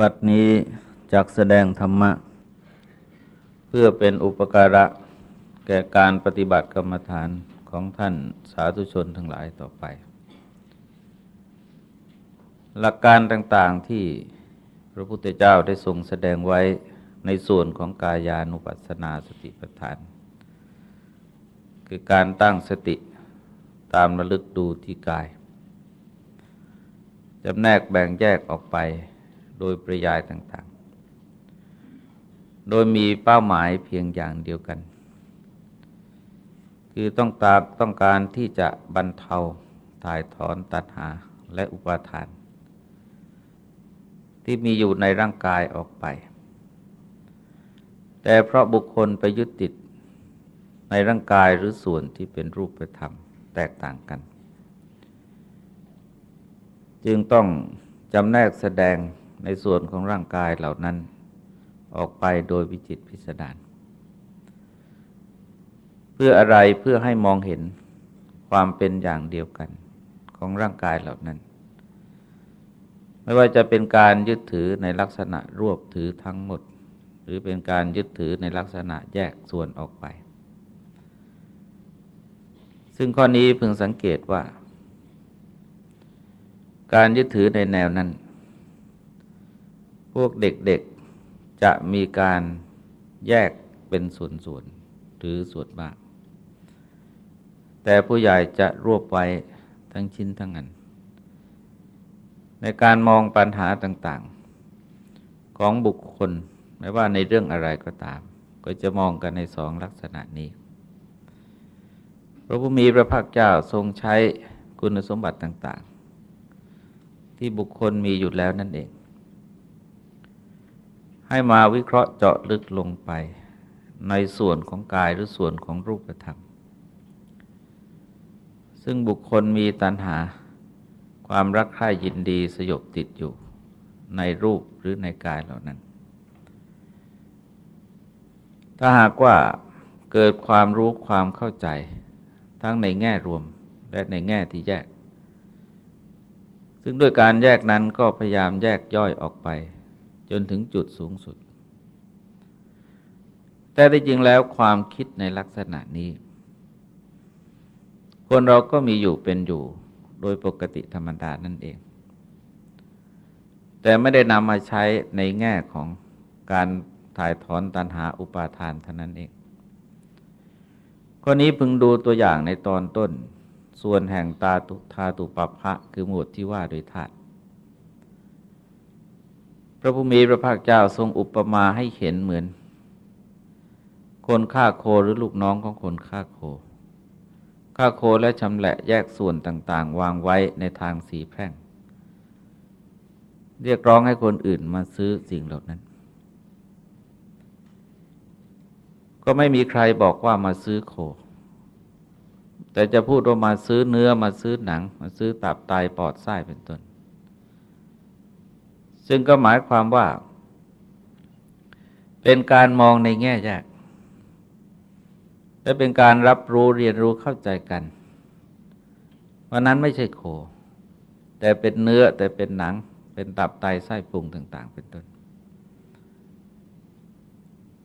บัดนี้จักแสดงธรรมะ เพื่อเป็นอุปการะแก่การปฏิบัติกรรมฐานของท่านสาธุชนทั้งหลายต่อไป หลักการต่างๆที่พระพุทธเจ้าได้ทรงแสดงไว้ในส่วนของกายานุปัสสนาสติปัฏฐาน คือการตั้งสติตามระลึกดูที่กายจำแนกแบ่งแยกออกไป โดยประยายต่างๆ โดยมีเป้าหมายเพียงอย่างเดียวกัน คือต้องตาต้องการที่จะบรรเทาถ่ายถอนตัณหาและอุปาทาน ที่มีอยู่ในร่างกายออกไป แต่เพราะบุคคลไปยึดติดในร่างกายหรือส่วนที่เป็นรูปธรรมแตกต่างกัน จึงต้องจำแนกแสดง ในส่วนของร่างกายเหล่านั้นออกไปโดยวิจิตพิสดารเพื่ออะไรเพื่อให้มองเห็นความเป็นอย่างเดียวกันของร่างกายเหล่านั้น ไม่ว่าจะเป็นการยึดถือในลักษณะรวบถือทั้งหมด หรือเป็นการยึดถือในลักษณะแยกส่วนออกไป ซึ่งข้อนี้พึงสังเกตว่า การยึดถือในแนวนั้น วกเด็กๆจะมีการแยกเป็นส่วนๆหรือส่วนมาก แต่ผู้ใหญ่จะรวบไว้ทั้งชิ้นทั้งอัน ในการมองปัญหาต่างๆ ของบุคคลไม่ว่าในเรื่องอะไรก็ตาม ก็จะมองกันในสองลักษณะนี้ พระผู้มีพระภาคเจ้าทรงใช้คุณสมบัติต่าง ๆ ที่บุคคลมีอยู่แล้วนั่นเอง ให้มาวิเคราะห์เจาะลึกลงไป ในส่วนของกายหรือส่วนของรูปธรรม ซึ่งบุคคลมีตัณหา ความรักใคร่ยินดีสยบติดอยู่ ในรูปหรือในกายเหล่านั้น ถ้าหากว่าเกิดความรู้ความเข้าใจ ทั้งในแง่รวมและในแง่ที่แยก ซึ่งด้วยการแยกนั้นก็พยายามแยกย่อยออกไป จนถึงจุดสูงสุด แต่ที่จริงแล้วความคิดในลักษณะนี้ คนเราก็มีอยู่เป็นอยู่โดยปกติธรรมดานั่นเอง แต่ไม่ได้นำมาใช้ในแง่ของการถ่ายถอนตันหาอุปาทานเท่านั้นเองข้อนี้พึงดูตัวอย่างในตอนต้น ส่วนแห่งตาตุธาตุปภะคือหมวดที่ว่าโดยธาตุ พระผู้มีพระภาคเจ้าทรงอุปมาให้เห็นเหมือน คนฆ่าโคหรือลูกน้องของคนฆ่าโคฆ่าโคและชำแหละแยกส่วนต่าง ๆ วางไว้ในทางสีแพร่ง เรียกร้องให้คนอื่นมาซื้อสิ่งเหล่านั้น ก็ไม่มีใครบอกว่ามาซื้อโค แต่จะพูดว่ามาซื้อเนื้อมาซื้อหนัง มาซื้อตับไตปอดไส้เป็นต้น ซึ่งก็หมายความว่า เป็นการมองในแง่แยก และเป็นการรับรู้เรียนรู้เข้าใจกันว่านั้นไม่ใช่โค แต่เป็นเนื้อแต่เป็นหนัง เป็นตับไตไส้พุงต่าง ๆ เป็นต้น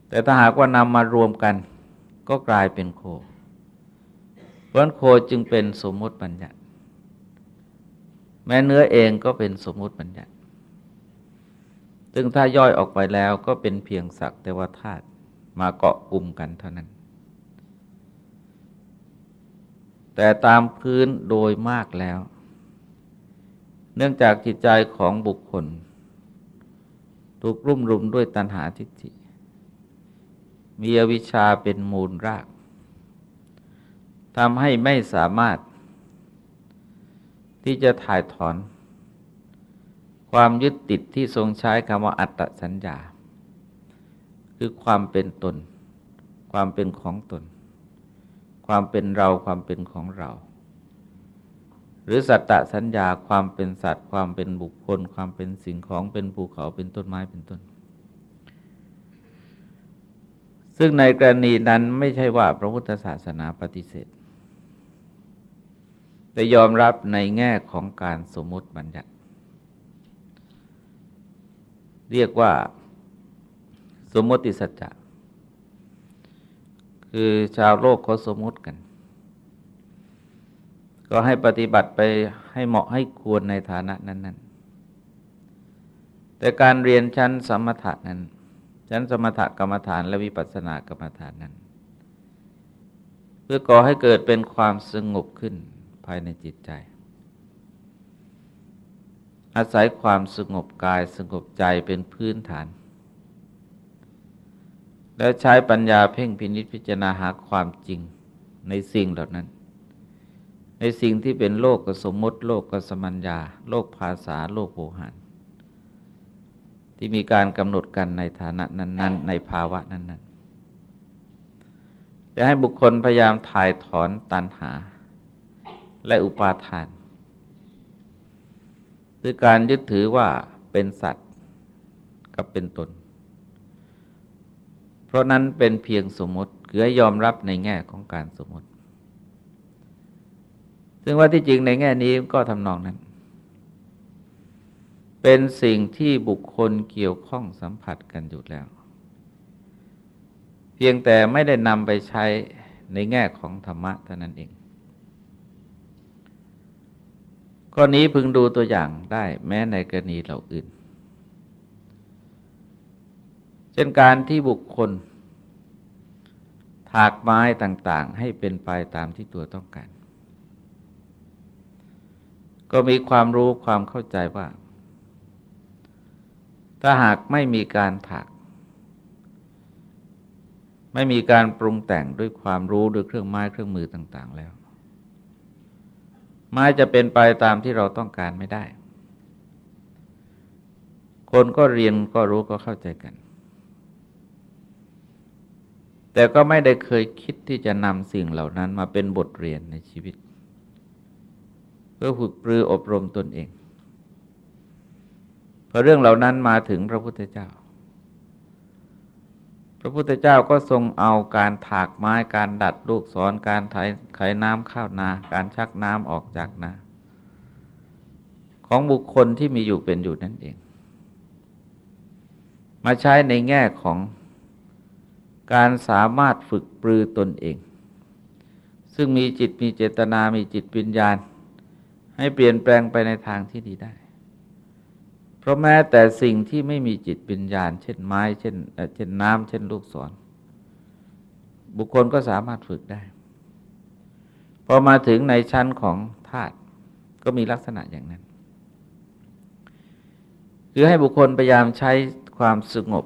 แต่ถ้าหากว่านำมารวมกัน ก็กลายเป็นโคเพราะโคจึงเป็นสมมติบัญญัติ แม้เนื้อเองก็เป็นสมมติบัญญัติ ซึ่งถ้าย่อยออกไปแล้วก็เป็นเพียงสักแต่ว่าธาตุมาเกาะกลุ่มกันเท่านั้น แต่ตามพื้นโดยมากแล้ว เนื่องจากจิตใจของบุคคล ถูกรุ่มรุมด้วยตัณหาทิฏฐิมีอวิชชาเป็นมูลรากทำให้ไม่สามารถที่จะถ่ายถอน ความยึดติดที่ทรงใช้คำว่าอัตตสัญญา คือความเป็นตน ความเป็นของตน ความเป็นเราความเป็นของเรา หรือสัตตสัญญาความเป็นสัตว์ ความเป็นบุคคล ความเป็นสิ่งของเป็นภูเขาเป็นต้นไม้เป็นต้น ซึ่งในกรณีนั้นไม่ใช่ว่าพระพุทธศาสนาปฏิเสธ แต่ยอมรับในแง่ของการสมมติบัญญัติ เรียกว่า สมมติสัจจะคือชาวโลกเขาสมมติกัน ก็ให้ปฏิบัติไปให้เหมาะให้ควรในฐานะนั้น ๆ แต่การเรียนชั้นสมถะนั้น ชั้นสมถะกรรมฐานและวิปัสสนากรรมฐานนั้น เพื่อก่อให้เกิดเป็นความสงบขึ้นภายในจิตใจ อาศัยความสงบกายสงบใจเป็นพื้นฐาน แล้วใช้ปัญญาเพ่งพินิจพิจารณาหาความจริงในสิ่งเหล่านั้น ในสิ่งที่เป็นโลกกับสมมติ โลกกับสมัญญา โลกภาษาโลกโวหารที่มีการกำหนดกันในฐานะนั้น ๆ ในภาวะนั้นๆจะให้บุคคลพยายามถ่ายถอนตัณหา และอุปาทาน คือการยึดถือว่าเป็นสัตว์กับเป็นตน เพราะนั้นเป็นเพียงสมมติคือยอมรับในแง่ของการสมมติ ซึ่งว่าที่จริงในแง่นี้ก็ทำนองนั้น เป็นสิ่งที่บุคคลเกี่ยวข้องสัมผัสกันอยู่แล้ว เพียงแต่ไม่ได้นำไปใช้ในแง่ของธรรมะเท่านั้นเอง ข้อนี้พึงดูตัวอย่างได้แม้ในกรณีเหล่าอื่น เช่นการที่บุคคล ถากไม้ต่างๆ ให้เป็นไปตามที่ตัวต้องการ ก็มีความรู้ความเข้าใจว่า ถ้าหากไม่มีการถากไม่มีการปรุงแต่งด้วยความรู้ด้วยเครื่องไม้เครื่องมือต่าง ๆ แล้ว ไม้จะเป็นไปตามที่เราต้องการไม่ได้ คนก็เรียนก็รู้ก็เข้าใจกัน แต่ก็ไม่ได้เคยคิดที่จะนำสิ่งเหล่านั้นมาเป็นบทเรียนในชีวิต เพื่อฝึกปรืออบรมตนเองพอเรื่องเหล่านั้นมาถึงพระพุทธเจ้า พระพุทธเจ้าก็ทรงเอาการถากไม้การดัดลูกศรการไถไขน้ำข้าวนา การชักน้ำออกจากนา ของบุคคลที่มีอยู่เป็นอยู่นั่นเอง มาใช้ในแง่ของการสามารถฝึกปรือตนเอง ซึ่งมีจิตมีเจตนามีจิตวิญญาณ ให้เปลี่ยนแปลงไปในทางที่ดีได้ เพราะแม้แต่สิ่งที่ไม่มีจิตวิญญาณ เช่นไม้ เช่นเช่นน้ำเช่นลูกศร บุคคลก็สามารถฝึกได้ พอมาถึงในชั้นของธาตุก็มีลักษณะอย่างนั้น คือให้บุคคลพยายามใช้ความสงบ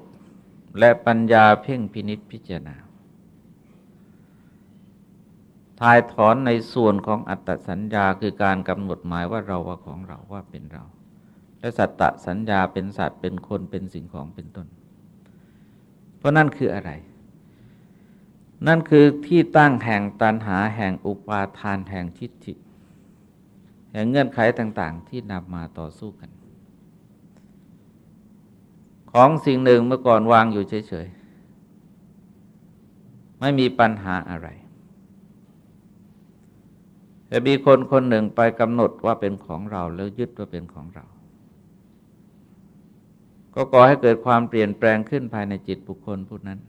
และปัญญาเพ่งพินิษพิจารณาทายถอนในส่วนของอัตตสัญญาคือการกำหนดหมายว่าเราว่าของเราว่าเป็นเรา และสัตตสัญญาเป็นสัตว์เป็นคนเป็นสิ่งของเป็นต้น เพราะนั่นคืออะไร นั่นคือที่ตั้งแห่งตันหาแห่งอุปาทานแห่งทิฏฐิแห่งเงื่อนไขต่าง ๆ ที่นำมาต่อสู้กัน ของสิ่งหนึ่งเมื่อก่อนวางอยู่เฉยๆ ไม่มีปัญหาอะไรแต่มีคนคนหนึ่งไปกำหนดว่าเป็นของเราแล้วยึดว่าเป็นของเรา ก็ก่อให้เกิดความเปลี่ยนแปลงขึ้นภายในจิตบุคคลผู้นั้น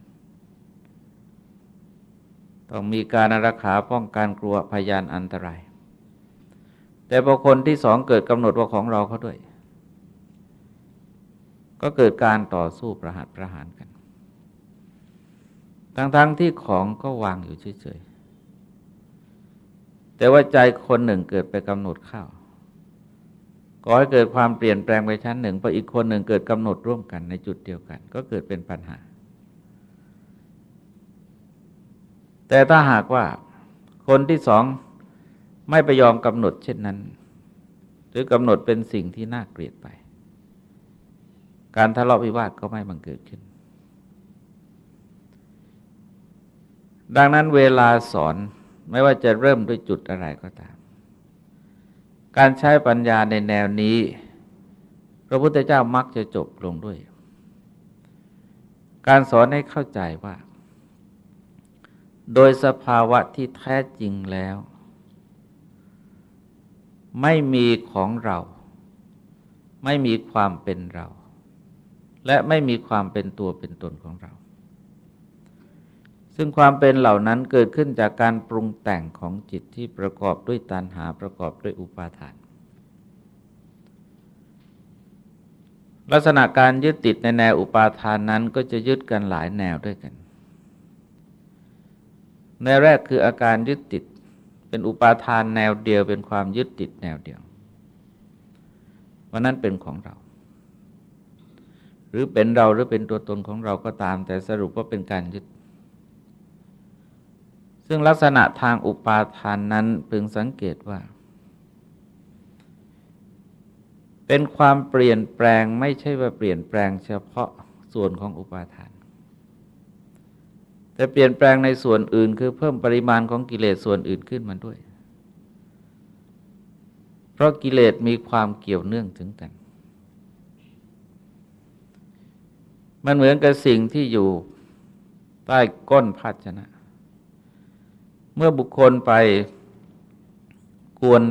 ต้องมีการรักษาป้องกันกลัวพยานอันตราย แต่บุคคลที่สองเกิดกำหนดว่าของเราเขาด้วย ก็เกิดการต่อสู้ประหัตประหารกัน ทั้งๆทที่ของก็วางอยู่เฉยๆแต่ว่าใจคนหนึ่งเกิดไปกำหนดข้าว ก็ให้เกิดความเปลี่ยนแปลงไปชั้นหนึ่งพออีกคนหนึ่งเกิดกำหนดร่วมกันในจุดเดียวกัน ก็เกิดเป็นปัญหา แต่ถ้าหากว่าคนที่สองไม่ไปยอมกำหนดเช่นนั้น หรือกำหนดเป็นสิ่งที่น่าเกลียดไป การทะเลาะวิวาทก็ไม่บังเกิดขึ้น ดังนั้นเวลาสอนไม่ว่าจะเริ่มด้วยจุดอะไรก็ตาม การใช้ปัญญาในแนวนี้ พระพุทธเจ้ามักจะจบลงด้วย การสอนให้เข้าใจว่า โดยสภาวะที่แท้จริงแล้ว ไม่มีของเรา ไม่มีความเป็นเรา และไม่มีความเป็นตัวเป็นตนของเรา ซึ่งความเป็นเหล่านั้นเกิดขึ้นจากการปรุงแต่งของจิตที่ประกอบด้วยตัณหาประกอบด้วยอุปาทาน ลักษณะการยึดติดในแนวอุปาทานนั้นก็จะยึดกันหลายแนวด้วยกัน แนวแรกคืออาการยึดติดเป็นอุปาทานแนวเดียวเป็นความยึดติดแนวเดียวว่านั้นเป็นของเรา หรือเป็นเราหรือเป็นตัวตนของเราก็ตาม แต่สรุปว่าเป็นการยึด ซึ่งลักษณะทางอุปาทานนั้นพึงสังเกตว่า เป็นความเปลี่ยนแปลงไม่ใช่ว่าเปลี่ยนแปลงเฉพาะส่วนของอุปาทาน แต่เปลี่ยนแปลงในส่วนอื่นคือเพิ่มปริมาณของกิเลสส่วนอื่นขึ้นมาด้วย เพราะกิเลสมีความเกี่ยวเนื่องถึงกัน มันเหมือนกับสิ่งที่อยู่ใต้ก้นภาชนะ เมื่อบุคคลไปกวน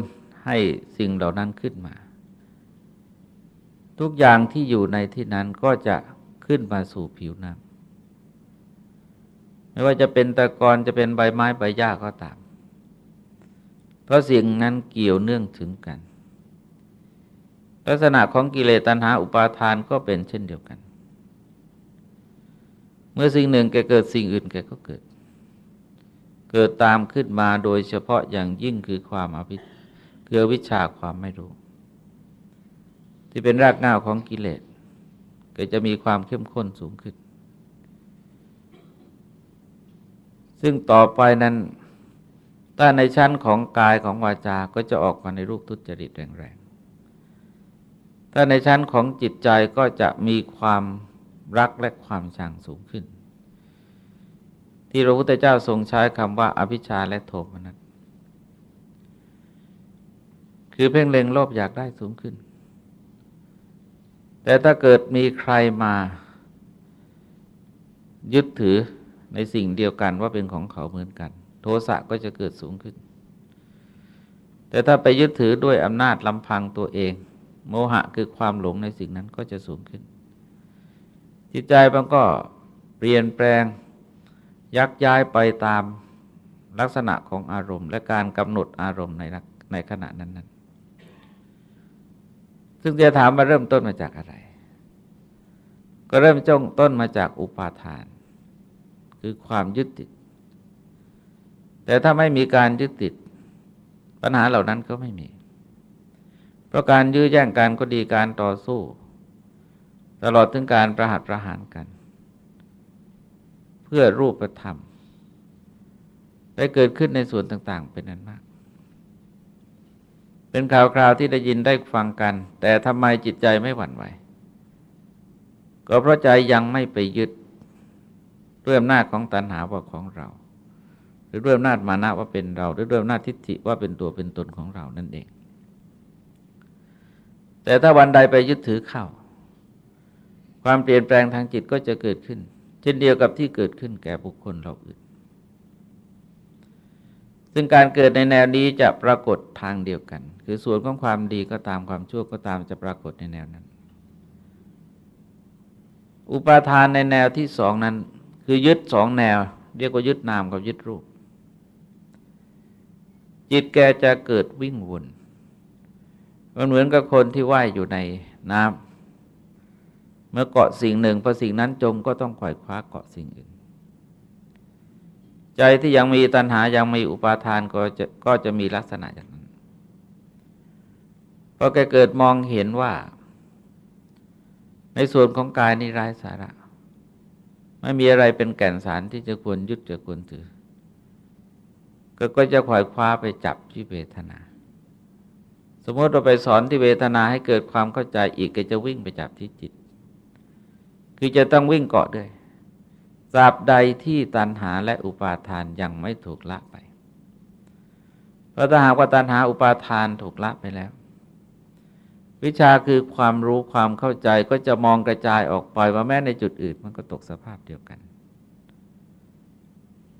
ให้สิ่งเหล่านั้นขึ้นมา ทุกอย่างที่อยู่ในที่นั้นก็จะขึ้นมาสู่ผิวน้ำไม่ว่าจะเป็นตะกอนจะเป็นใบไม้ใบหญ้าก็ตาม เพราะสิ่งนั้นเกี่ยวเนื่องถึงกัน ลักษณะของกิเลสตัณหาอุปาทานก็เป็นเช่นเดียวกัน เมื่อสิ่งหนึ่งแกเกิดสิ่งอื่นแกก็เกิด เกิดตามขึ้นมาโดยเฉพาะอย่างยิ่งคือความอภิเกือวิชาความไม่รู้ ที่เป็นรากเหง้าของกิเลสก็จะมีความเข้มข้นสูงขึ้น ซึ่งต่อไปนั้นถ้าในชั้นของกายของวาจาก็จะออกมาในรูปทุจริตแรงๆถ้าในชั้นของจิตใจก็จะมีความรักและความชังสูงขึ้น ที่พระพุทธเจ้าทรงใช้คำว่าอภิชาและโทมนัสคือเพ่งเล็งโลภอยากได้สูงขึ้น แต่ถ้าเกิดมีใครมา ยึดถือในสิ่งเดียวกันว่าเป็นของเขาเหมือนกัน โทสะก็จะเกิดสูงขึ้น แต่ถ้าไปยึดถือด้วยอำนาจลำพังตัวเอง โมหะคือความหลงในสิ่งนั้นก็จะสูงขึ้น จิตใจมันก็เปลี่ยนแปลง ยักย้ายไปตามลักษณะของอารมณ์ และการกำหนดอารมณ์ในในขณะนั้นนั้นซึ่งจะถามมาเริ่มต้นมาจากอะไร ก็เริ่มจ้องต้นมาจากอุปาทาน คือความยึดติด แต่ถ้าไม่มีการยึดติด ปัญหาเหล่านั้นก็ไม่มี เพราะการยื้อแย่งกันก็ดีการต่อสู้ ตลอดถึงการประหัตประหารกัน เพื่อรูปธรรมได้เกิดขึ้นในส่วนต่าง ๆ เป็นนั้นมาก เป็นข่าวคราวที่ได้ยินได้ฟังกัน แต่ทำไมจิตใจไม่หวั่นไหว ก็เพราะใจยังไม่ไปยึดด้วยอำนาจของตัณหาว่าของเรา หรือด้วยอำนาจมานะว่าเป็นเรา หรือด้วยอำนาจทิฏฐิว่าเป็นตัวเป็นตนของเรานั่นเอง แต่ถ้าวันใดไปยึดถือเข้า ความเปลี่ยนแปลงทางจิตก็จะเกิดขึ้น เช่นเดียวกับที่เกิดขึ้นแก่บุคคลเราอื่น ซึ่งการเกิดในแนวนี้จะปรากฏทางเดียวกัน คือส่วนของความดีก็ตามความชั่วก็ตามจะปรากฏในแนวนั้น อุปาทานในแนวที่สองนั้น คือยึดสองแนว เรียกว่ายึดนามกับยึดรูป จิตแกจะเกิดวิ่งวนมันเหมือนกับคนที่ว่ายอยู่ในน้ำ เมื่อเกาะสิ่งหนึ่งพอสิ่งนั้นจมก็ต้องขวายคว้าเกาะสิ่งอื่น ใจที่ยังมีตัณหายังมีอุปาทานก็จะก็จะมีลักษณะอย่างนั้นพอแกเกิดมองเห็นว่า ในส่วนของกายนี่ไร้สาระ ไม่มีอะไรเป็นแก่นสารที่จะควรยึดจะควรถือ ก็ก็จะขวายคว้าไปจับที่เวทนาสมมติเราไปสอนที่เวทนาให้เกิดความเข้าใจอีกก็จะวิ่งไปจับที่จิต คือจะต้องวิ่งเกาะด้วยตราบใดที่ตัณหาและอุปาทานยังไม่ถูกละไป เพราะถ้าหากว่าตัณหาอุปาทานถูกละไปแล้ว วิชาคือความรู้ความเข้าใจก็จะมองกระจายออกไปว่าแม้ในจุดอื่นมันก็ตกสภาพเดียวกัน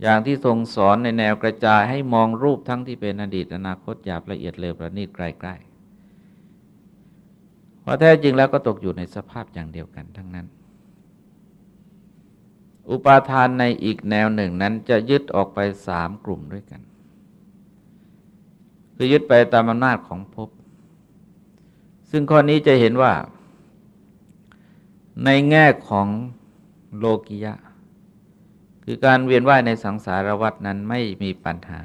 อย่างที่ทรงสอนในแนวกระจายให้มองรูปทั้งที่เป็นอดีตอนาคตหยาบละเอียดเร็วประณีตใกล้ๆราะแท้จริงแล้วก็ตกอยู่ในสภาพอย่างเดียวกันทั้งนั้น อุปาทานในอีกแนวหนึ่งนั้นจะยึดออกไปสามกลุ่มด้วยกันคือยึดไปตามอำนาจของภพซึ่งข้อนี้จะเห็นว่า ในแง่ของโลกิยะ คือการเวียนว่ายในสังสารวัฏนั้นไม่มีปัญหา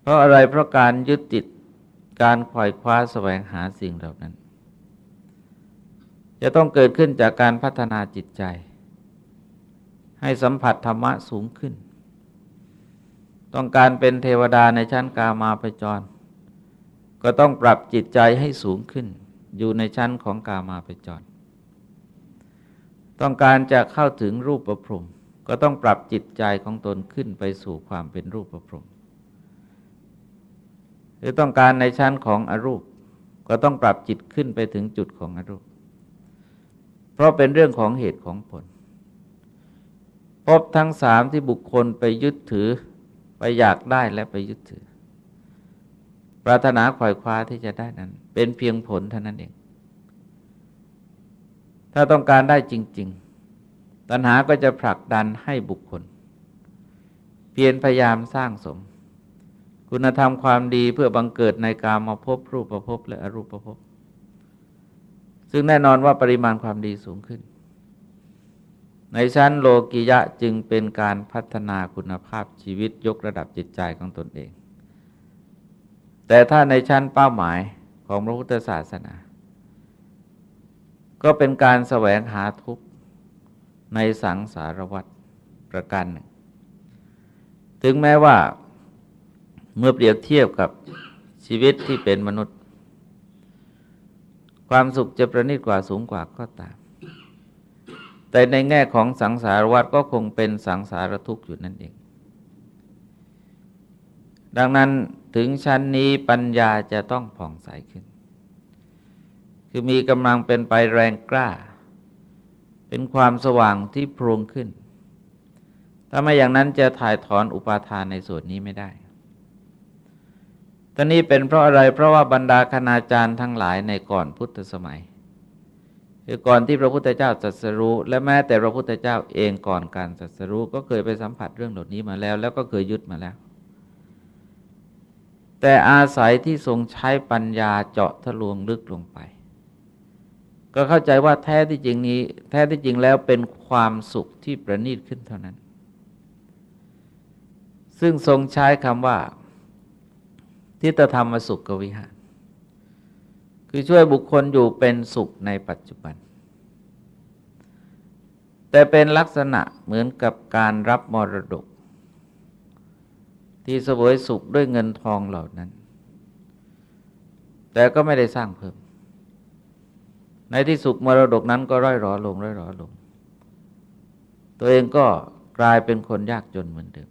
เพราะอะไรเพราะการยึดติดการขวายคว้าแสวงหาสิ่งเหล่านั้น จะต้องเกิดขึ้นจากการพัฒนาจิตใจ ให้สัมผัสธรรมะสูงขึ้น ต้องการเป็นเทวดาในชั้นกามาปจร ก็ต้องปรับจิตใจให้สูงขึ้น อยู่ในชั้นของกามาปจร ต้องการจะเข้าถึงรูปประพรมก็ต้องปรับจิตใจของตนขึ้นไปสู่ความเป็นรูปประพรมหรือต้องการในชั้นของอรูป ก็ต้องปรับจิตขึ้นไปถึงจุดของอรูป เพราะเป็นเรื่องของเหตุของผล พบทั้งสามที่บุคคลไปยึดถือ ไปอยากได้และไปยึดถือ ปรารถนาขวายคว้าที่จะได้นั้น เป็นเพียงผลเท่านั้นเอง ถ้าต้องการได้จริง ๆ ตัณหาก็จะผลักดันให้บุคคล เพียรพยายามสร้างสม คุณธรรมความดีเพื่อบังเกิดในการมาพบรูปประพบและอรูปประพบซึ่งแน่นอนว่าปริมาณความดีสูงขึ้น ในชั้นโลกิยะจึงเป็นการพัฒนาคุณภาพชีวิตยกระดับจิตใจของตนเอง แต่ถ้าในชั้นเป้าหมายของพระพุทธศาสนา ก็เป็นการแสวงหาทุกข์ในสังสารวัฏประการหนึ่ง ถึงแม้ว่าเมื่อเปรียบเทียบกับชีวิตที่เป็นมนุษย์ ความสุขจะประณีตกว่าสูงกว่าก็ตาม แต่ในแง่ของสังสารวัฏก็คงเป็นสังสารทุกข์อยู่นั่นเอง ดังนั้นถึงชั้นนี้ปัญญาจะต้องผ่องใสขึ้น คือมีกำลังเป็นไปแรงกล้า เป็นความสว่างที่พร่งขึ้น ถ้าไม่อย่างนั้นจะถ่ายถอนอุปาทานในส่วนนี้ไม่ได้ตอนนี้เป็นเพราะอะไรเพราะว่าบรรดาคณาจารย์ทั้งหลายในก่อนพุทธสมัย คือก่อนที่พระพุทธเจ้าตรัสรู้ และแม้แต่พระพุทธเจ้าเองก่อนการตรัสรู้ก็เคยไปสัมผัสเรื่องเหล่านี้มาแล้ว แล้วก็เคยยึดมาแล้ว แต่อาศัยที่ทรงใช้ปัญญาเจาะทะลวงลึกลงไป ก็เข้าใจว่าแท้ที่จริงนี้ แท้ที่จริงแล้วเป็นความสุขที่ประณีตขึ้นเท่านั้น ซึ่งทรงใช้คำว่าทิฏฐธรรมสุขกวิหาร คือช่วยบุคคลอยู่เป็นสุขในปัจจุบัน แต่เป็นลักษณะเหมือนกับการรับมรดก ที่สวยสุขด้วยเงินทองเหล่านั้น แต่ก็ไม่ได้สร้างเพิ่ม ในที่สุขมรดกนั้นก็ร่อยรอลงร่อยรอลง ตัวเองก็กลายเป็นคนยากจนเหมือนเดิม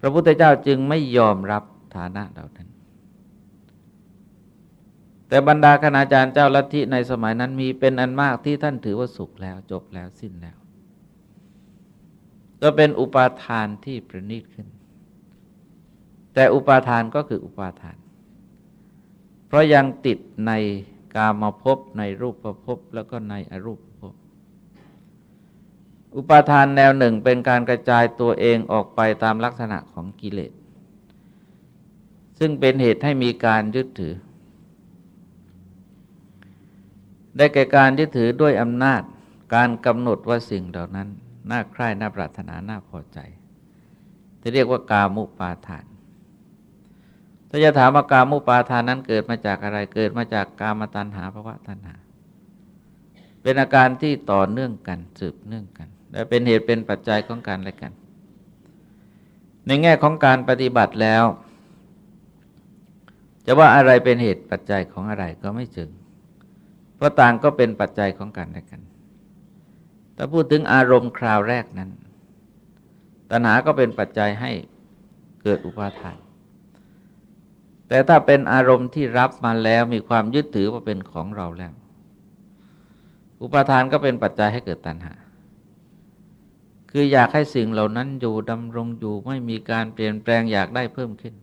พระพุทธเจ้าจึงไม่ยอมรับฐานะเหล่านั้น แต่บรรดาคณาจารย์เจ้าลัทธิในสมัยนั้นมีเป็นอันมากที่ท่านถือว่าสุขแล้วจบแล้วสิ้นแล้ว ก็เป็นอุปาทานที่ประณีตขึ้น แต่อุปาทานก็คืออุปาทาน เพราะยังติดในกามาพบในรูปประพบแล้วก็ในอรูปภพอุปาทานแนวหนึ่งเป็นการกระจายตัวเองออกไปตามลักษณะของกิเลส ซึ่งเป็นเหตุให้มีการยึดถือ ได้แก่การยึดถือด้วยอำนาจการกำหนดว่าสิ่งเหล่านั้น น่าใคร่น่าปรารถนาน่าพอใจที่เรียกว่ากามุปาทาน ถ้าจะถามว่ากามุปาทานนั้นเกิดมาจากอะไรเกิดมาจากกามตัณหาภาวะตัณหา เป็นอาการที่ต่อเนื่องกันสืบเนื่องกัน และเป็นเหตุเป็นปัจจัยของการอะไรกัน ในแง่ของการปฏิบัติแล้ว จะว่าอะไรเป็นเหตุปัจจัยของอะไรก็ไม่จึง เพราะต่างก็เป็นปัจจัยของกันและกัน ถ้าพูดถึงอารมณ์คราวแรกนั้น ตัณหาก็เป็นปัจจัยให้เกิดอุปาทาน แต่ถ้าเป็นอารมณ์ที่รับมาแล้วมีความยึดถือว่าเป็นของเราแล้ว อุปาทานก็เป็นปัจจัยให้เกิดตัณหา คืออยากให้สิ่งเหล่านั้นอยู่ดำรงอยู่ไม่มีการเปลี่ยนแปลงอยากได้เพิ่มขึ้น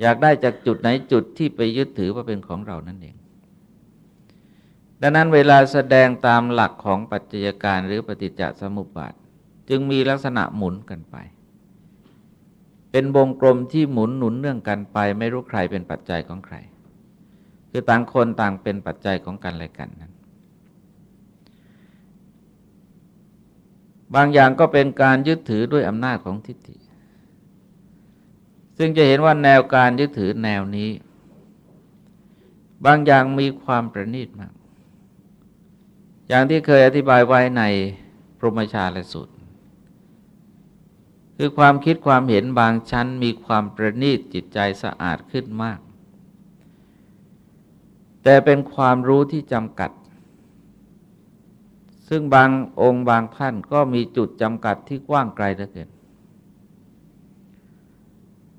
อยากได้จากจุดไหนจุดที่ไปยึดถือว่าเป็นของเรานั่นเอง ดังนั้นเวลาแสดงตามหลักของปัจจัยการหรือปฏิจจสมุปบาท จึงมีลักษณะหมุนกันไป เป็นวงกลมที่หมุนหนุนเนื่องกันไป ไม่รู้ใครเป็นปัจจัยของใคร คือต่างคนต่างเป็นปัจจัยของกันและกันนั้น บางอย่างก็เป็นการยึดถือด้วยอำนาจของทิฏฐิ ซึ่งจะเห็นว่าแนวการยึดถือแนวนี้ บางอย่างมีความประณีตมาก อย่างที่เคยอธิบายไว้ในพรหมชาลสูตรคือความคิดความเห็นบางชั้นมีความประณีตจิตใจสะอาดขึ้นมาก แต่เป็นความรู้ที่จำกัด ซึ่งบางองค์บางท่านก็มีจุดจำกัดที่กว้างไกลเหลือเกิน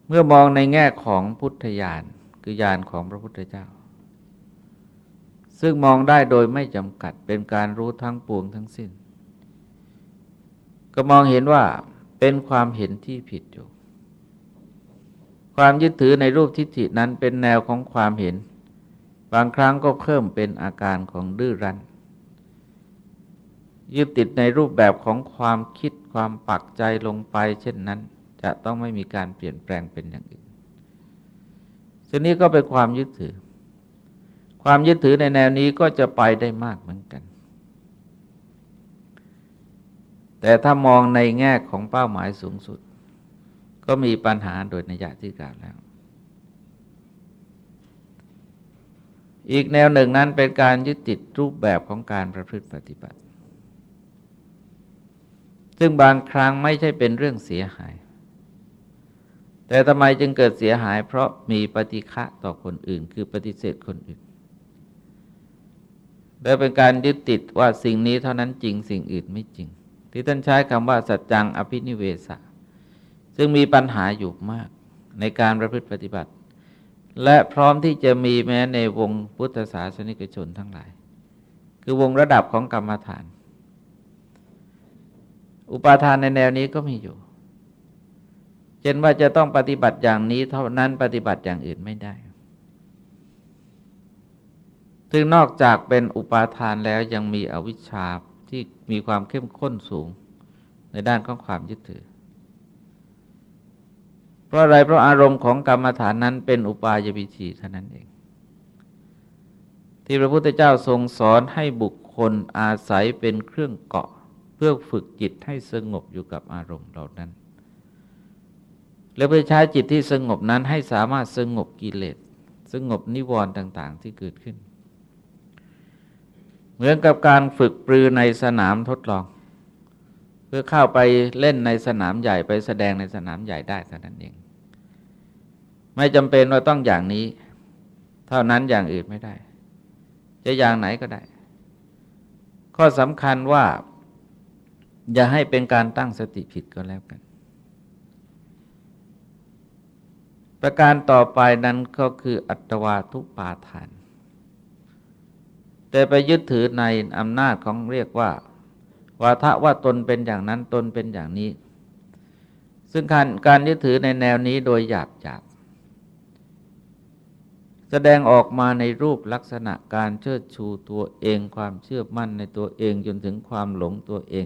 เมื่อมองในแง่ของพุทธญาณคือญาณของพระพุทธเจ้า ซึ่งมองได้โดยไม่จำกัดเป็นการรู้ทั้งปวงทั้งสิ้น ก็มองเห็นว่าเป็นความเห็นที่ผิดอยู่ ความยึดถือในรูปทิฏฐินั้นเป็นแนวของความเห็น บางครั้งก็เพิ่มเป็นอาการของดื้อรั้นยึดติดในรูปแบบของความคิดความปักใจลงไป เช่นนั้น จะต้องไม่มีการเปลี่ยนแปลงเป็นอย่างอื่นซึ่งนี้ก็เป็นความยึดถือ ความยึดถือในแนวนี้ก็จะไปได้มากเหมือนกัน แต่ถ้ามองในแง่ของเป้าหมายสูงสุด ก็มีปัญหาโดยนิยะที่กล่าวแล้ว อีกแนวหนึ่งนั้นเป็นการยึดติดรูปแบบของการประพฤติปฏิบัติ ซึ่งบางครั้งไม่ใช่เป็นเรื่องเสียหาย แต่ทำไมจึงเกิดเสียหาย เพราะมีปฏิฆะต่อคนอื่น คือปฏิเสธคนอื่น และเป็นการยึดติดว่าสิ่งนี้เท่านั้นจริงสิ่งอื่นไม่จริง ที่ท่านใช้คำว่าสัจจังอภินิเวสะซึ่งมีปัญหาอยู่มากในการประพฤติปฏิบัติ และพร้อมที่จะมีแม้ในวงพุทธศาสนิกชนทั้งหลาย คือวงระดับของกรรมฐาน อุปาทานในแนวนี้ก็มีอยู่ เช่นว่าจะต้องปฏิบัติอย่างนี้เท่านั้นปฏิบัติอย่างอื่นไม่ได้ ซึ่งนอกจากเป็นอุปาทานแล้วยังมีอวิชชาที่มีความเข้มข้นสูงในด้านของความยึดถือ เพราะอะไรเพราะอารมณ์ของกรรมฐานนั้นเป็นอุปายวิธีเท่านั้นเอง ที่พระพุทธเจ้าทรงสอนให้บุคคลอาศัยเป็นเครื่องเกาะ เพื่อฝึกจิตให้สงบอยู่กับอารมณ์เหล่านั้น แล้วไปใช้จิตที่สงบนั้นให้สามารถสงบกิเลสสงบนิวรณ์ต่าง ๆ ที่เกิดขึ้น เหมือนกับการฝึกปรือในสนามทดลอง เพื่อเข้าไปเล่นในสนามใหญ่ไปแสดงในสนามใหญ่ได้เท่านั้นเอง ไม่จำเป็นว่าต้องอย่างนี้ เท่านั้นอย่างอื่นไม่ได้ จะอย่างไหนก็ได้ ข้อสำคัญว่า อย่าให้เป็นการตั้งสติผิดก็แล้วกัน ประการต่อไปนั้นก็คืออัตวาทุปาทาน แต่ไปยึดถือในอำนาจของเรียกว่าวาทะว่าตนเป็นอย่างนั้นตนเป็นอย่างนี้ ซึ่งการการยึดถือในแนวนี้โดยหยาบหยาบแสดงออกมาในรูปลักษณะการเชิดชูตัวเองความเชื่อมั่นในตัวเองจนถึงความหลงตัวเอง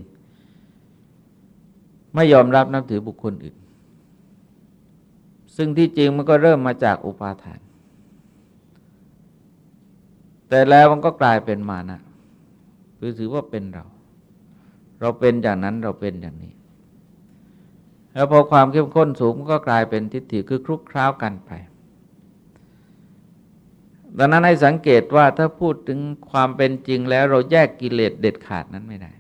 ไม่ยอมรับนับถือบุคคลอื่น ซึ่งที่จริงมันก็เริ่มมาจากอุปาทาน แต่แล้วมันก็กลายเป็นมานะคือถือว่าเป็นเรา เราเป็นอย่างนั้นเราเป็นอย่างนี้ แล้วพอความเข้มข้นสูงก็กลายเป็นทิฏฐิคือคลุกคล้าวกันไปดังนั้นให้สังเกตว่าถ้าพูดถึงความเป็นจริงแล้วเราแยกกิเลสเด็ดขาดนั้นไม่ได้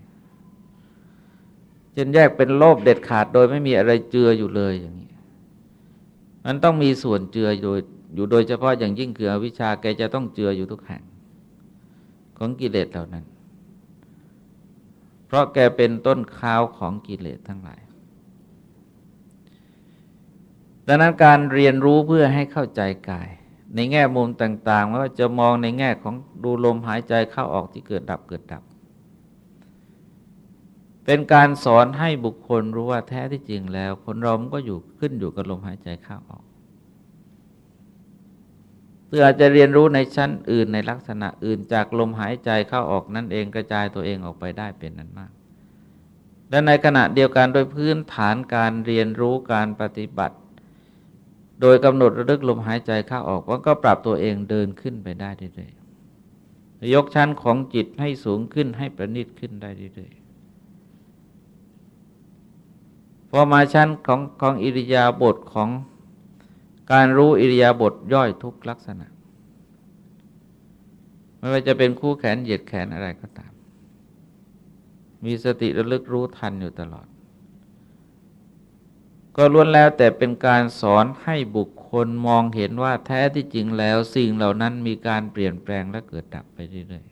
เช่นแยกเป็นโลภเด็ดขาดโดยไม่มีอะไรเจืออยู่เลยอย่างนี้ มันต้องมีส่วนเจือโดยอยู่โดยเฉพาะอย่างยิ่งคืออวิชชาแกจะต้องเจืออยู่ทุกแห่ง ของกิเลสเหล่านั้น เพราะแกเป็นต้นข้าวของกิเลสทั้งหลาย ดังนั้นการเรียนรู้เพื่อให้เข้าใจกาย ในแง่มุมต่างๆว่าจะมองในแง่ของดูลมหายใจเข้าออกที่เกิดดับเกิดดับ เป็นการสอนให้บุคคลรู้ว่าแท้ที่จริงแล้ว คนเรามันก็อยู่ขึ้นอยู่กับลมหายใจเข้าออก หรืออาจจะเรียนรู้ในชั้นอื่นในลักษณะอื่นจากลมหายใจเข้าออกนั่นเองกระจายตัวเองออกไปได้เป็นนั้นมาก และในขณะเดียวกันโดยพื้นฐานการเรียนรู้การปฏิบัติ โดยกำหนดระลึกลมหายใจเข้าออกว่าก็ปรับตัวเองเดินขึ้นไปได้เรื่อยๆยกชั้นของจิตให้สูงขึ้นให้ประณีตขึ้นได้เรื่อยๆพอมาชั้นของของอิริยาบถของ การรู้อิริยาบถย่อยทุกลักษณะ ไม่ว่าจะเป็นคู่แขนเหยียดแขนอะไรก็ตาม มีสติระลึกรู้ทันอยู่ตลอด ก็ล้วนแล้วแต่เป็นการสอนให้บุคคลมองเห็นว่าแท้ที่จริงแล้วสิ่งเหล่านั้นมีการเปลี่ยนแปลงและเกิดดับไปเรื่อยๆ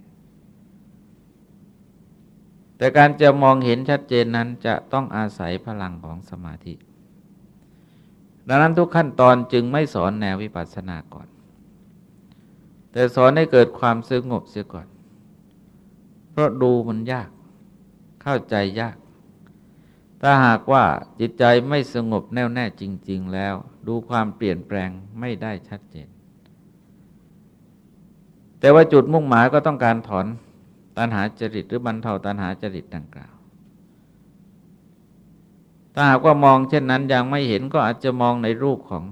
แต่การจะมองเห็นชัดเจนนั้นจะต้องอาศัยพลังของสมาธิ ดังนั้นทุกขั้นตอนจึงไม่สอนแนววิปัสสนาก่อน แต่สอนให้เกิดความสงบเสียก่อน เพราะดูมันยาก เข้าใจยาก ถ้าหากว่าจิตใจไม่สงบแน่วแน่จริง ๆ แล้ว ดูความเปลี่ยนแปลงไม่ได้ชัดเจน แต่ว่าจุดมุ่งหมายก็ต้องการถอนตัณหาจริตหรือบรรเทาตัณหาจริตดังกล่าว ถ้าหากว่ามองเช่นนั้นยังไม่เห็นก็อาจจะมองในรูปของ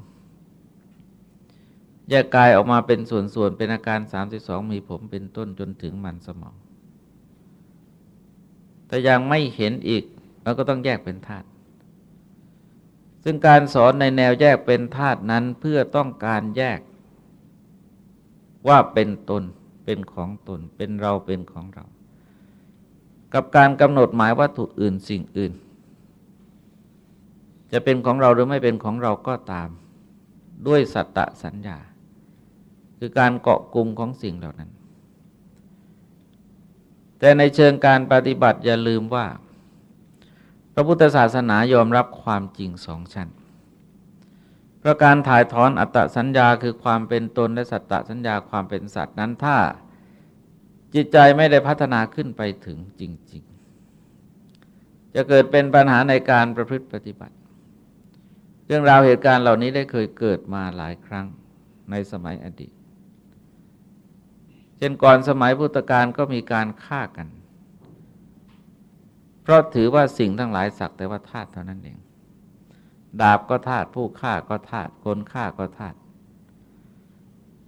แยกกายออกมาเป็นส่วนๆ เป็นอาการ 32 มีผมเป็นต้นจนถึงมันสมอง แต่ยังไม่เห็นอีกเราก็ต้องแยกเป็นธาตุ ซึ่งการสอนในแนวแยกเป็นธาตุนั้นเพื่อต้องการแยก ว่าเป็นตน เป็นของตน เป็นเราเป็นของเรา กับการกำหนดหมายวัตถุอื่นสิ่งอื่น จะเป็นของเราหรือไม่เป็นของเราก็ตาม ด้วยสัตตสัญญา คือการเกาะกลุ่มของสิ่งเหล่านั้น แต่ในเชิงการปฏิบัติอย่าลืมว่า พระพุทธศาสนายอมรับความจริงสองชั้นเพราะการถ่ายถอนอัตตสัญญาคือความเป็นตนและสัตตสัญญาความเป็นสัตว์นั้นถ้าจิตใจไม่ได้พัฒนาขึ้นไปถึงจริง ๆ จะเกิดเป็นปัญหาในการประพฤติปฏิบัติ เรื่องราวเหตุการณ์เหล่านี้ได้เคยเกิดมาหลายครั้งในสมัยอดีต เช่นก่อนสมัยพุทธกาลก็มีการฆ่ากัน เพราะถือว่าสิ่งทั้งหลายสักแต่ว่าธาตุเท่านั้นเอง ดาบก็ธาตุผู้ฆ่าก็ธาตุคนฆ่าก็ธาตุ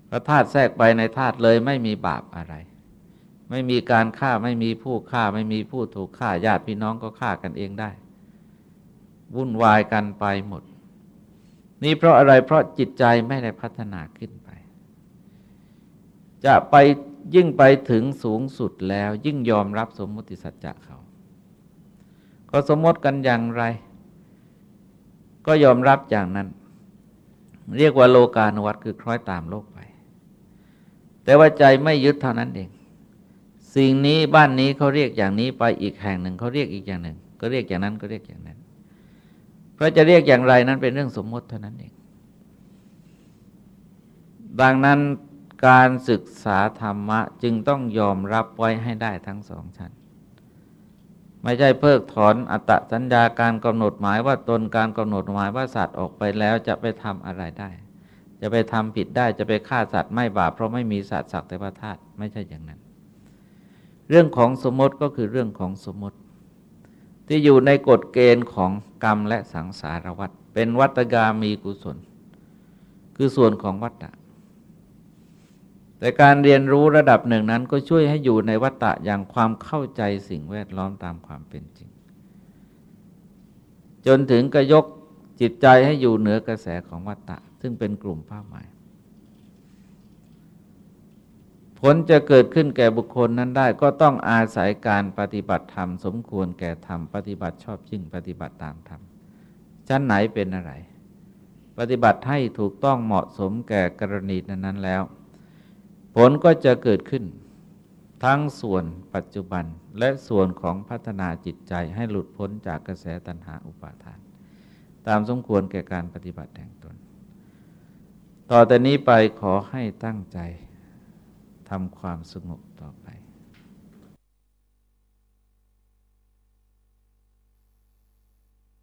พระธาตุแทรกไปในธาตุเลยไม่มีบาปอะไร ไม่มีการฆ่าไม่มีผู้ฆ่าไม่มีผู้ถูกฆ่าญาติพี่น้องก็ฆ่ากันเองได้ วุ่นวายกันไปหมด นี่เพราะอะไรเพราะจิตใจไม่ได้พัฒนาขึ้นไป จะไปยิ่งไปถึงสูงสุดแล้วยิ่งยอมรับสมมติสัจจะเขา ก็สมมติกันอย่างไร ก็ยอมรับอย่างนั้น เรียกว่าโลกาณวัตคือคล้อยตามโลกไป แต่ว่าใจไม่ยึดเท่านั้นเอง สิ่งนี้บ้านนี้เขาเรียกอย่างนี้ไปอีกแห่งหนึ่งเขาเรียกอีกอย่างหนึ่ง ก็เรียกอย่างนั้นก็เรียกอย่างนั้น เพราะจะเรียกอย่างไรนั้นเป็นเรื่องสมมติเท่านั้นเอง ดังนั้นการศึกษาธรรมะจึงต้องยอมรับไว้ให้ได้ทั้งสองชั้น ไม่ใช่เพิกถอนอัตสัญญาการกำหนดหมายว่าตนการกำหนดหมายว่าสัตว์ออกไปแล้วจะไปทำอะไรได้ จะไปทำผิดได้จะไปฆ่าสัตว์ไม่บาปเพราะไม่มีสัตว์สักแต่ว่าธาตุไม่ใช่อย่างนั้น เรื่องของสมมติก็คือเรื่องของสมมติ ที่อยู่ในกฎเกณฑ์ของ กรรมและสังสารวัฏเป็นวัตกามีกุศล คือส่วนของวัตตะ แต่การเรียนรู้ระดับหนึ่งนั้นก็ช่วยให้อยู่ในวัตตะอย่างความเข้าใจสิ่งแวดล้อมตามความเป็นจริง จนถึงกระยกจิตใจให้อยู่เหนือกระแสของวัตตะ ซึ่งเป็นกลุ่มเป้าหมาย ผลจะเกิดขึ้นแก่บุคคลนั้นได้ก็ต้องอาศัยการปฏิบัติธรรม สมควรแก่ธรรมปฏิบัติชอบยิ่งปฏิบัติตามธรรมชั้นไหนเป็นอะไร ปฏิบัติให้ถูกต้องเหมาะสมแก่กรณีนั้นแล้ว ผลก็จะเกิดขึ้น ทั้งส่วนปัจจุบันและส่วนของพัฒนาจิตใจให้หลุดพ้นจากกระแสตัณหาอุปาทาน ตามสมควรแก่การปฏิบัติแห่งตน ต่อแต่นี้ไปขอให้ตั้งใจ ทำความสงบ